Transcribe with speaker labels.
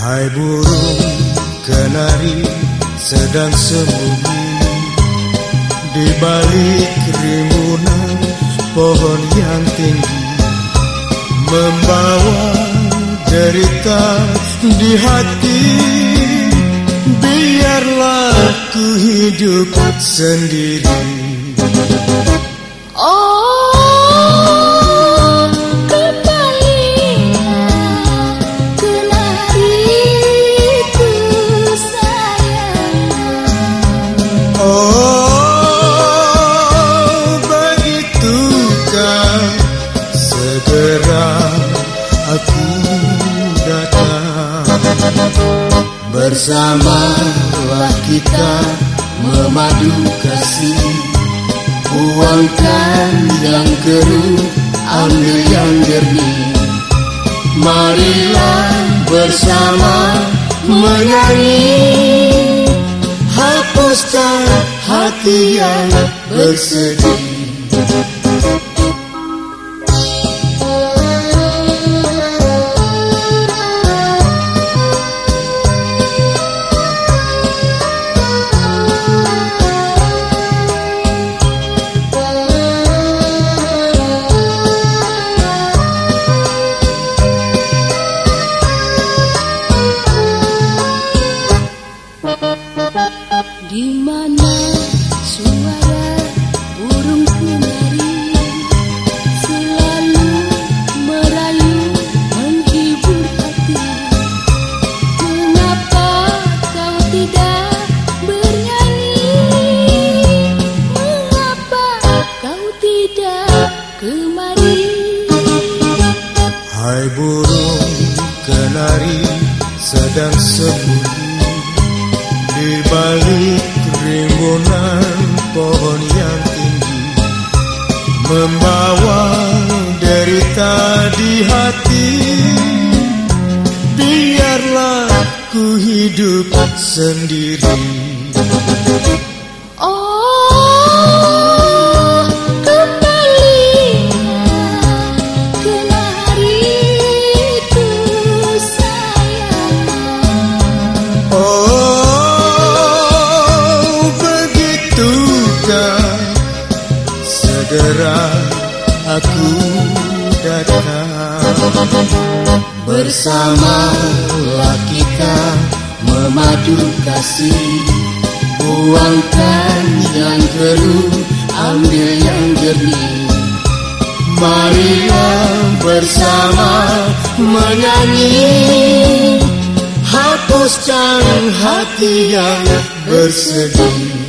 Speaker 1: Hai burung kenari sedang sembunyi. Di balik rimbunan pohon yang tinggi Membawa derita di hati. Biarlah ku hidup sendiri Bersamalah kita memadu kasih. Buangkan yang keruh, ambil yang jernih. Marilah bersama menyanyi yang bersedih.
Speaker 2: Di mana kemari.
Speaker 1: Hai burung kenari sedang sembunyi di balik rimbunan pohon yang tinggi Membawa derita di hati. Biarlah ku hidup sendiri aku datang Bersamalah kita memadu kasih. Buangkan yang keruh, ambil yang jernih. Marilah bersama menyanyi. Hapuskan hati yang bersedih